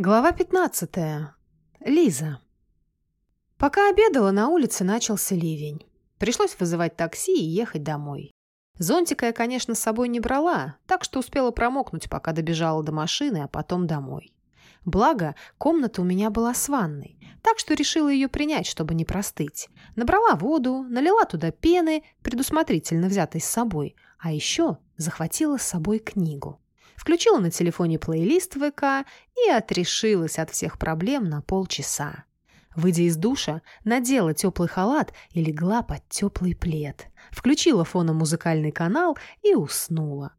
Глава 15. Лиза. Пока обедала, на улице начался ливень. Пришлось вызывать такси и ехать домой. Зонтика я, конечно, с собой не брала, так что успела промокнуть, пока добежала до машины, а потом домой. Благо, комната у меня была с ванной, так что решила ее принять, чтобы не простыть. Набрала воду, налила туда пены, предусмотрительно взятой с собой, а еще захватила с собой книгу включила на телефоне плейлист ВК и отрешилась от всех проблем на полчаса. Выйдя из душа, надела теплый халат и легла под теплый плед. Включила фоном музыкальный канал и уснула.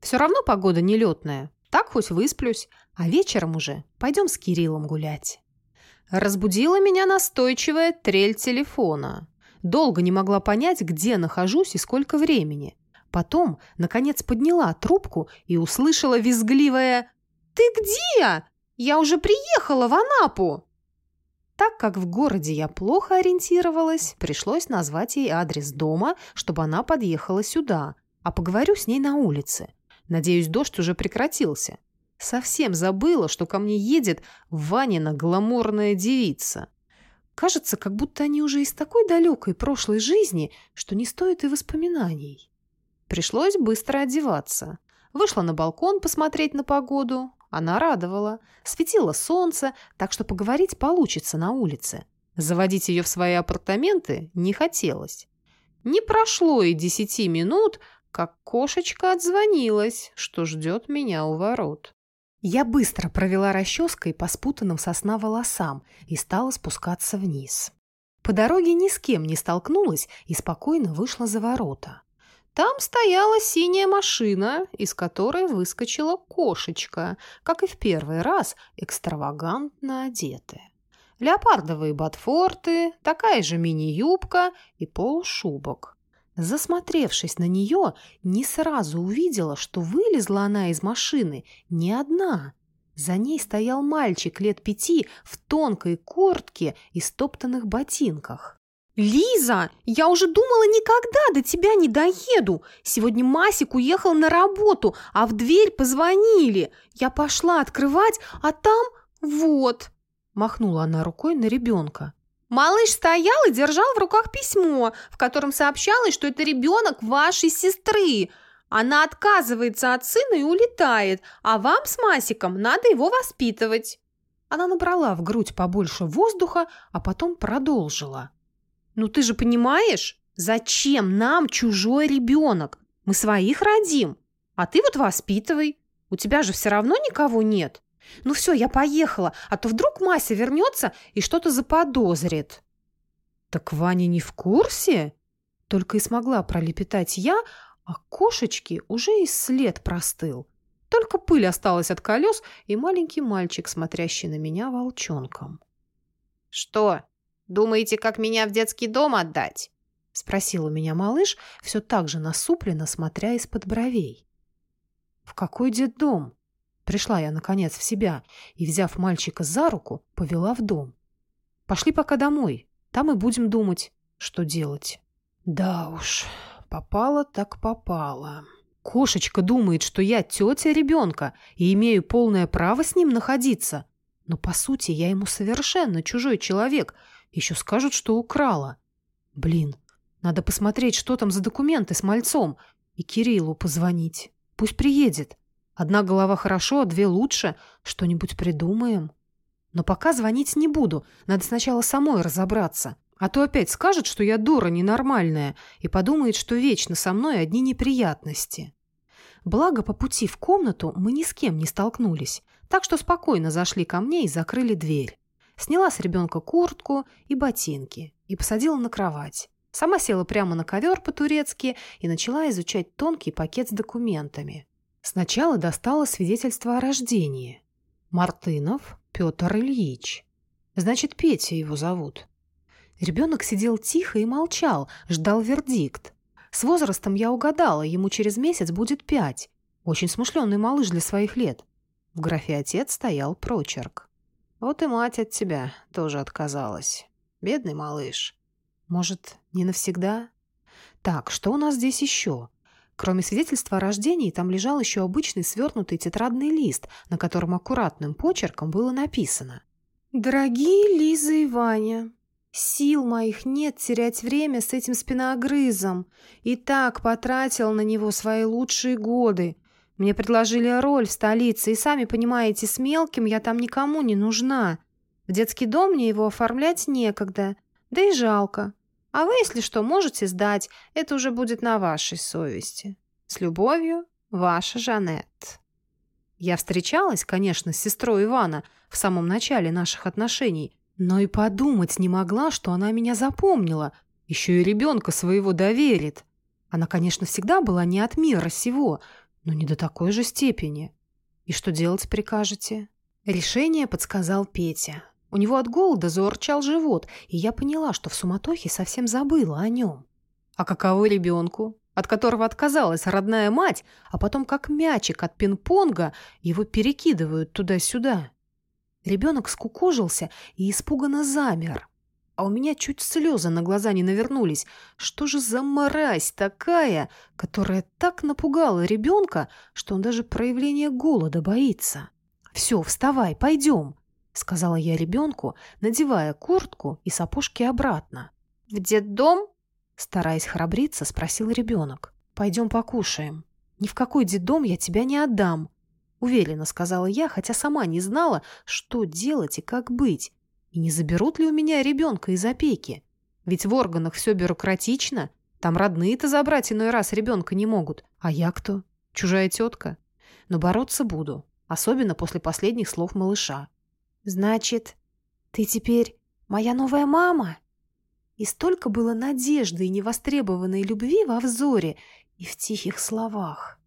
Все равно погода нелетная. Так хоть высплюсь, а вечером уже пойдем с Кириллом гулять. Разбудила меня настойчивая трель телефона. Долго не могла понять, где нахожусь и сколько времени. Потом, наконец, подняла трубку и услышала визгливое «Ты где? Я уже приехала в Анапу!» Так как в городе я плохо ориентировалась, пришлось назвать ей адрес дома, чтобы она подъехала сюда, а поговорю с ней на улице. Надеюсь, дождь уже прекратился. Совсем забыла, что ко мне едет Ванина гламурная девица. Кажется, как будто они уже из такой далекой прошлой жизни, что не стоит и воспоминаний. Пришлось быстро одеваться. Вышла на балкон посмотреть на погоду. Она радовала. Светило солнце, так что поговорить получится на улице. Заводить ее в свои апартаменты не хотелось. Не прошло и десяти минут, как кошечка отзвонилась, что ждет меня у ворот. Я быстро провела расческой по спутанным сосна волосам и стала спускаться вниз. По дороге ни с кем не столкнулась и спокойно вышла за ворота. Там стояла синяя машина, из которой выскочила кошечка, как и в первый раз, экстравагантно одетая. Леопардовые ботфорты, такая же мини-юбка и полушубок. Засмотревшись на нее, не сразу увидела, что вылезла она из машины не одна. За ней стоял мальчик лет пяти в тонкой куртке и стоптанных ботинках. «Лиза, я уже думала, никогда до тебя не доеду. Сегодня Масик уехал на работу, а в дверь позвонили. Я пошла открывать, а там вот...» Махнула она рукой на ребенка. Малыш стоял и держал в руках письмо, в котором сообщалось, что это ребенок вашей сестры. Она отказывается от сына и улетает, а вам с Масиком надо его воспитывать. Она набрала в грудь побольше воздуха, а потом продолжила. Ну ты же понимаешь, зачем нам чужой ребенок? Мы своих родим, а ты вот воспитывай. У тебя же все равно никого нет. Ну все, я поехала, а то вдруг Мася вернется и что-то заподозрит. Так Ваня не в курсе? Только и смогла пролепетать я, а кошечки уже и след простыл. Только пыль осталась от колес и маленький мальчик, смотрящий на меня волчонком. «Что, Думаете, как меня в детский дом отдать?» — спросил у меня малыш, все так же насупленно, смотря из-под бровей. «В какой детдом?» Пришла я, наконец, в себя и, взяв мальчика за руку, повела в дом. «Пошли пока домой, там и будем думать, что делать». «Да уж, попало так попало». Кошечка думает, что я тетя ребенка и имею полное право с ним находиться. Но, по сути, я ему совершенно чужой человек — еще скажут, что украла. Блин, надо посмотреть, что там за документы с мальцом. И Кириллу позвонить. Пусть приедет. Одна голова хорошо, а две лучше. Что-нибудь придумаем. Но пока звонить не буду. Надо сначала самой разобраться. А то опять скажет, что я дура ненормальная, и подумает, что вечно со мной одни неприятности. Благо, по пути в комнату мы ни с кем не столкнулись, так что спокойно зашли ко мне и закрыли дверь. Сняла с ребенка куртку и ботинки и посадила на кровать. Сама села прямо на ковер по-турецки и начала изучать тонкий пакет с документами. Сначала достала свидетельство о рождении. Мартынов Петр Ильич. Значит, Петя его зовут. Ребенок сидел тихо и молчал, ждал вердикт. С возрастом я угадала, ему через месяц будет пять. Очень смышленый малыш для своих лет. В графе «отец» стоял прочерк. Вот и мать от тебя тоже отказалась. Бедный малыш. Может, не навсегда? Так, что у нас здесь еще? Кроме свидетельства о рождении, там лежал еще обычный свернутый тетрадный лист, на котором аккуратным почерком было написано. «Дорогие Лиза и Ваня, сил моих нет терять время с этим спиногрызом. И так потратил на него свои лучшие годы. Мне предложили роль в столице, и сами понимаете, с мелким я там никому не нужна. В детский дом мне его оформлять некогда, да и жалко. А вы, если что, можете сдать. Это уже будет на вашей совести. С любовью, ваша Жанет. Я встречалась, конечно, с сестрой Ивана в самом начале наших отношений, но и подумать не могла, что она меня запомнила, еще и ребенка своего доверит. Она, конечно, всегда была не от мира сего, но не до такой же степени. И что делать прикажете? Решение подсказал Петя. У него от голода заурчал живот, и я поняла, что в суматохе совсем забыла о нем. А каково ребенку, от которого отказалась родная мать, а потом как мячик от пинг-понга его перекидывают туда-сюда? Ребенок скукожился и испуганно замер. А у меня чуть слезы на глаза не навернулись. Что же за мразь такая, которая так напугала ребенка, что он даже проявления голода боится? «Все, вставай, пойдем!» — сказала я ребенку, надевая куртку и сапожки обратно. «В детдом?» — стараясь храбриться, спросил ребенок. «Пойдем покушаем. Ни в какой детдом я тебя не отдам», — уверенно сказала я, хотя сама не знала, что делать и как быть. И не заберут ли у меня ребенка из опеки? Ведь в органах все бюрократично. Там родные-то забрать иной раз ребенка не могут. А я кто? Чужая тетка? Но бороться буду, особенно после последних слов малыша. «Значит, ты теперь моя новая мама?» И столько было надежды и невостребованной любви во взоре и в тихих словах.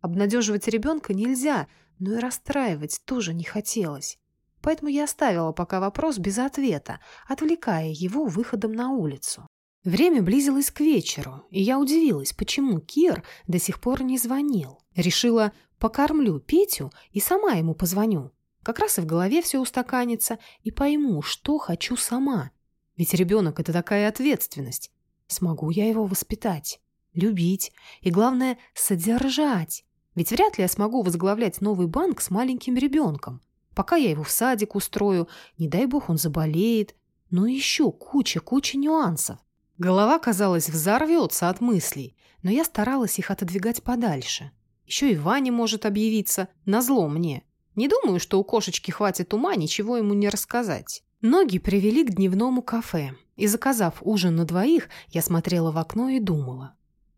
Обнадеживать ребенка нельзя, но и расстраивать тоже не хотелось. Поэтому я оставила пока вопрос без ответа, отвлекая его выходом на улицу. Время близилось к вечеру, и я удивилась, почему Кир до сих пор не звонил. Решила, покормлю Петю и сама ему позвоню. Как раз и в голове все устаканится, и пойму, что хочу сама. Ведь ребенок — это такая ответственность. Смогу я его воспитать, любить и, главное, содержать. Ведь вряд ли я смогу возглавлять новый банк с маленьким ребенком. Пока я его в садик устрою, не дай бог он заболеет. Но еще куча-куча нюансов. Голова, казалось, взорвется от мыслей, но я старалась их отодвигать подальше. Еще и Ваня может объявиться, назло мне. Не думаю, что у кошечки хватит ума ничего ему не рассказать. Ноги привели к дневному кафе, и, заказав ужин на двоих, я смотрела в окно и думала.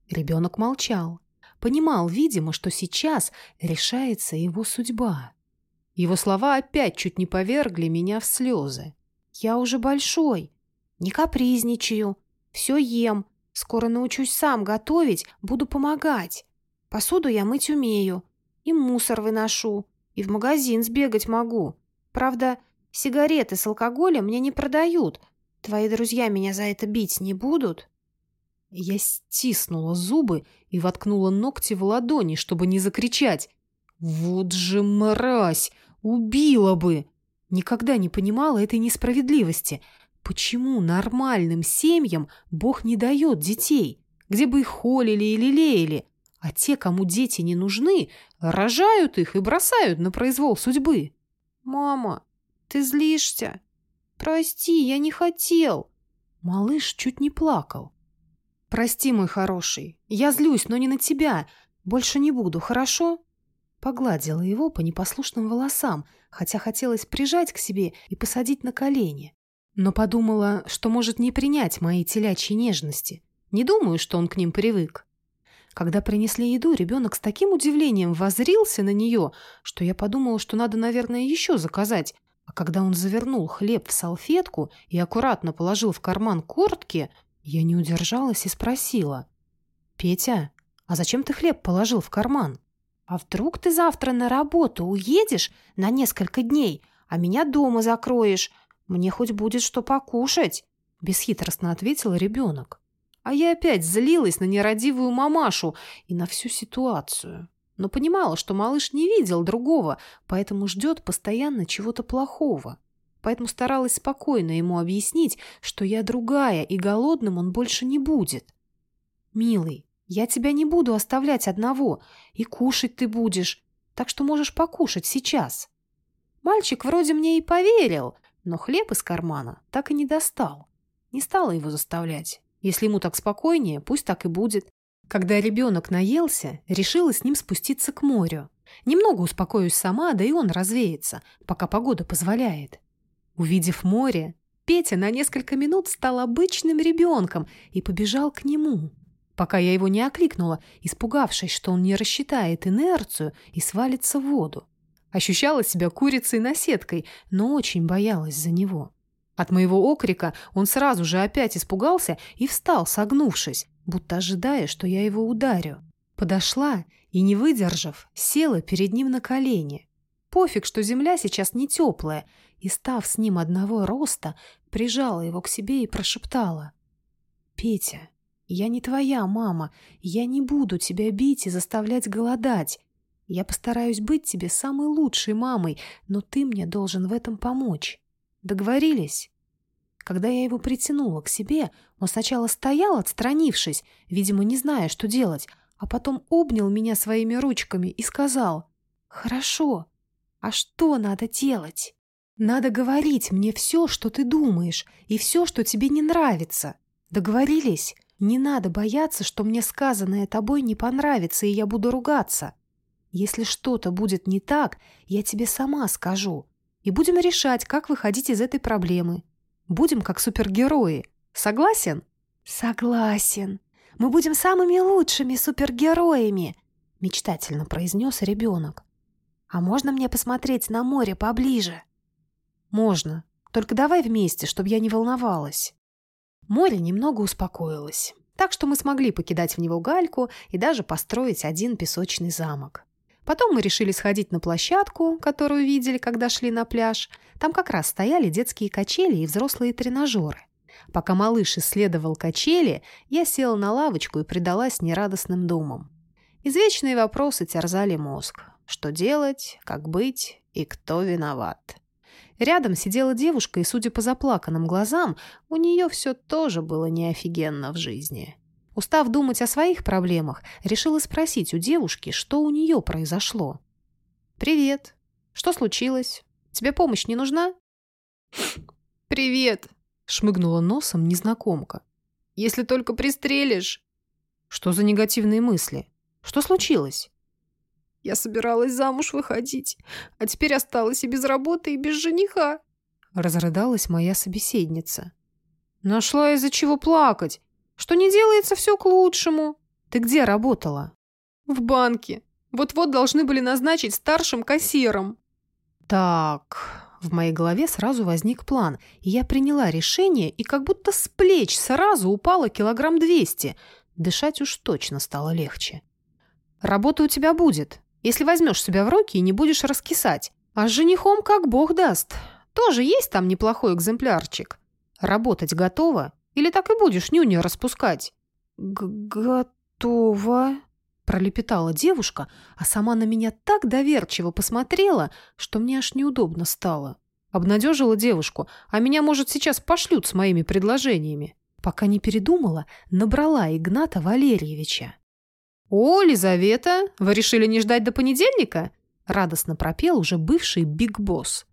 Ребенок молчал. Понимал, видимо, что сейчас решается его судьба. Его слова опять чуть не повергли меня в слезы. «Я уже большой, не капризничаю, все ем, скоро научусь сам готовить, буду помогать. Посуду я мыть умею и мусор выношу, и в магазин сбегать могу. Правда, сигареты с алкоголем мне не продают. Твои друзья меня за это бить не будут?» Я стиснула зубы и воткнула ногти в ладони, чтобы не закричать. «Вот же мразь! Убила бы!» Никогда не понимала этой несправедливости. Почему нормальным семьям Бог не дает детей? Где бы их холили или лелеяли? А те, кому дети не нужны, рожают их и бросают на произвол судьбы. «Мама, ты злишься? Прости, я не хотел!» Малыш чуть не плакал. «Прости, мой хороший, я злюсь, но не на тебя. Больше не буду, хорошо?» Погладила его по непослушным волосам, хотя хотелось прижать к себе и посадить на колени. Но подумала, что может не принять мои телячьи нежности. Не думаю, что он к ним привык. Когда принесли еду, ребенок с таким удивлением возрился на нее, что я подумала, что надо, наверное, еще заказать. А когда он завернул хлеб в салфетку и аккуратно положил в карман куртки, я не удержалась и спросила. «Петя, а зачем ты хлеб положил в карман?» «А вдруг ты завтра на работу уедешь на несколько дней, а меня дома закроешь? Мне хоть будет что покушать?» Бесхитростно ответил ребенок. А я опять злилась на нерадивую мамашу и на всю ситуацию. Но понимала, что малыш не видел другого, поэтому ждет постоянно чего-то плохого. Поэтому старалась спокойно ему объяснить, что я другая, и голодным он больше не будет. «Милый, Я тебя не буду оставлять одного, и кушать ты будешь, так что можешь покушать сейчас». Мальчик вроде мне и поверил, но хлеб из кармана так и не достал. Не стала его заставлять. Если ему так спокойнее, пусть так и будет. Когда ребенок наелся, решила с ним спуститься к морю. Немного успокоюсь сама, да и он развеется, пока погода позволяет. Увидев море, Петя на несколько минут стал обычным ребенком и побежал к нему. Пока я его не окликнула, испугавшись, что он не рассчитает инерцию и свалится в воду. Ощущала себя курицей-наседкой, но очень боялась за него. От моего окрика он сразу же опять испугался и встал, согнувшись, будто ожидая, что я его ударю. Подошла и, не выдержав, села перед ним на колени. Пофиг, что земля сейчас не теплая, и, став с ним одного роста, прижала его к себе и прошептала. «Петя, я не твоя мама, я не буду тебя бить и заставлять голодать. Я постараюсь быть тебе самой лучшей мамой, но ты мне должен в этом помочь. Договорились?» Когда я его притянула к себе, он сначала стоял, отстранившись, видимо, не зная, что делать, а потом обнял меня своими ручками и сказал «Хорошо, а что надо делать?» «Надо говорить мне все, что ты думаешь, и все, что тебе не нравится. Договорились? Не надо бояться, что мне сказанное тобой не понравится, и я буду ругаться. Если что-то будет не так, я тебе сама скажу. И будем решать, как выходить из этой проблемы. Будем как супергерои. Согласен? Согласен. Мы будем самыми лучшими супергероями, мечтательно произнес ребенок. А можно мне посмотреть на море поближе? Можно. Только давай вместе, чтобы я не волновалась. Море немного успокоилось, так что мы смогли покидать в него гальку и даже построить один песочный замок. Потом мы решили сходить на площадку, которую видели, когда шли на пляж. Там как раз стояли детские качели и взрослые тренажеры. Пока малыш исследовал качели, я села на лавочку и предалась нерадостным думам. Извечные вопросы терзали мозг. Что делать, как быть и кто виноват? Рядом сидела девушка, и, судя по заплаканным глазам, у нее все тоже было неофигенно в жизни. Устав думать о своих проблемах, решила спросить у девушки, что у нее произошло. «Привет. Что случилось? Тебе помощь не нужна?» «Привет!» — шмыгнула носом незнакомка. «Если только пристрелишь!» «Что за негативные мысли? Что случилось?» «Я собиралась замуж выходить, а теперь осталась и без работы, и без жениха!» Разрыдалась моя собеседница. «Нашла из-за чего плакать что не делается все к лучшему. Ты где работала? В банке. Вот-вот должны были назначить старшим кассиром. Так, в моей голове сразу возник план, и я приняла решение, и как будто с плеч сразу упало килограмм двести. Дышать уж точно стало легче. Работа у тебя будет, если возьмешь себя в руки и не будешь раскисать. А с женихом как бог даст. Тоже есть там неплохой экземплярчик. Работать готова? Или так и будешь нюню распускать?» «Готово», — пролепетала девушка, а сама на меня так доверчиво посмотрела, что мне аж неудобно стало. Обнадежила девушку, а меня, может, сейчас пошлют с моими предложениями. Пока не передумала, набрала Игната Валерьевича. «О, Лизавета, вы решили не ждать до понедельника?» Радостно пропел уже бывший Биг Босс.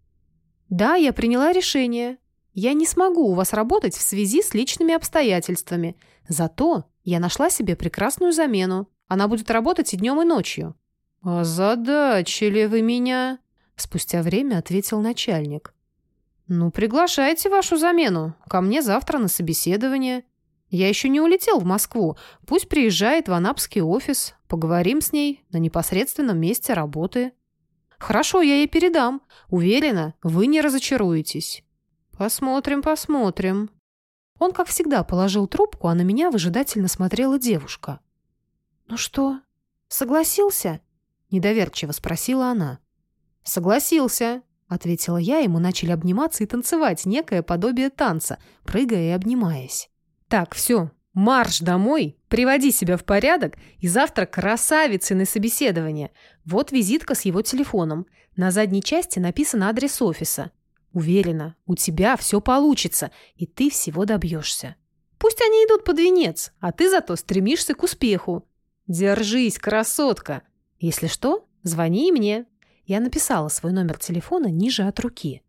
«Да, я приняла решение. Я не смогу у вас работать в связи с личными обстоятельствами. Зато я нашла себе прекрасную замену. Она будет работать и днем, и ночью». «Озадачили вы меня», — спустя время ответил начальник. «Ну, приглашайте вашу замену. Ко мне завтра на собеседование. Я еще не улетел в Москву. Пусть приезжает в Анапский офис. Поговорим с ней на непосредственном месте работы». «Хорошо, я ей передам. Уверена, вы не разочаруетесь». «Посмотрим, посмотрим». Он, как всегда, положил трубку, а на меня выжидательно смотрела девушка. «Ну что, согласился?» — недоверчиво спросила она. «Согласился», — ответила я, и мы начали обниматься и танцевать, некое подобие танца, прыгая и обнимаясь. «Так, все, марш домой, приводи себя в порядок, и завтра красавицы на собеседование. Вот визитка с его телефоном. На задней части написан адрес офиса. Уверена, у тебя все получится, и ты всего добьешься. Пусть они идут под венец, а ты зато стремишься к успеху. Держись, красотка. Если что, звони мне. Я написала свой номер телефона ниже от руки.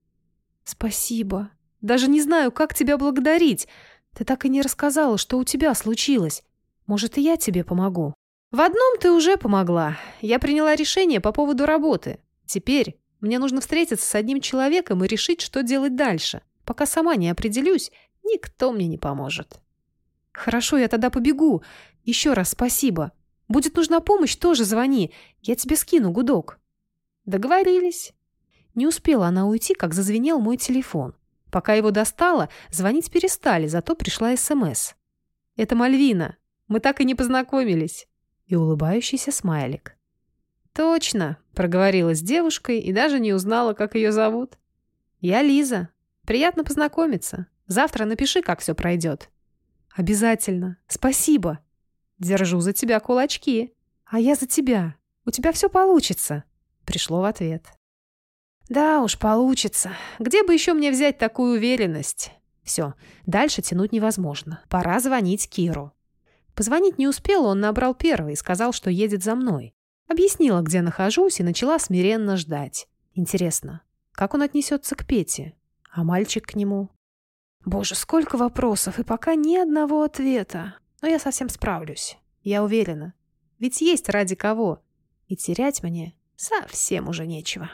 Спасибо. Даже не знаю, как тебя благодарить. Ты так и не рассказала, что у тебя случилось. Может, и я тебе помогу. В одном ты уже помогла. Я приняла решение по поводу работы. Теперь мне нужно встретиться с одним человеком и решить, что делать дальше. Пока сама не определюсь, никто мне не поможет. «Хорошо, я тогда побегу. Еще раз спасибо. Будет нужна помощь, тоже звони. Я тебе скину гудок». Договорились. Не успела она уйти, как зазвенел мой телефон. Пока его достала, звонить перестали, зато пришла СМС. «Это Мальвина. Мы так и не познакомились». И улыбающийся смайлик. «Точно», — проговорила с девушкой и даже не узнала, как ее зовут. «Я Лиза. Приятно познакомиться. Завтра напиши, как все пройдет». «Обязательно. Спасибо. Держу за тебя кулачки. А я за тебя. У тебя все получится», — пришло в ответ. «Да уж, получится. Где бы еще мне взять такую уверенность?» Все, дальше тянуть невозможно. Пора звонить Киру. Позвонить не успел, он набрал первый и сказал, что едет за мной. Объяснила, где нахожусь, и начала смиренно ждать. Интересно, как он отнесется к Пете? А мальчик к нему? Боже, сколько вопросов, и пока ни одного ответа. Но я совсем справлюсь. Я уверена. Ведь есть ради кого. И терять мне совсем уже нечего.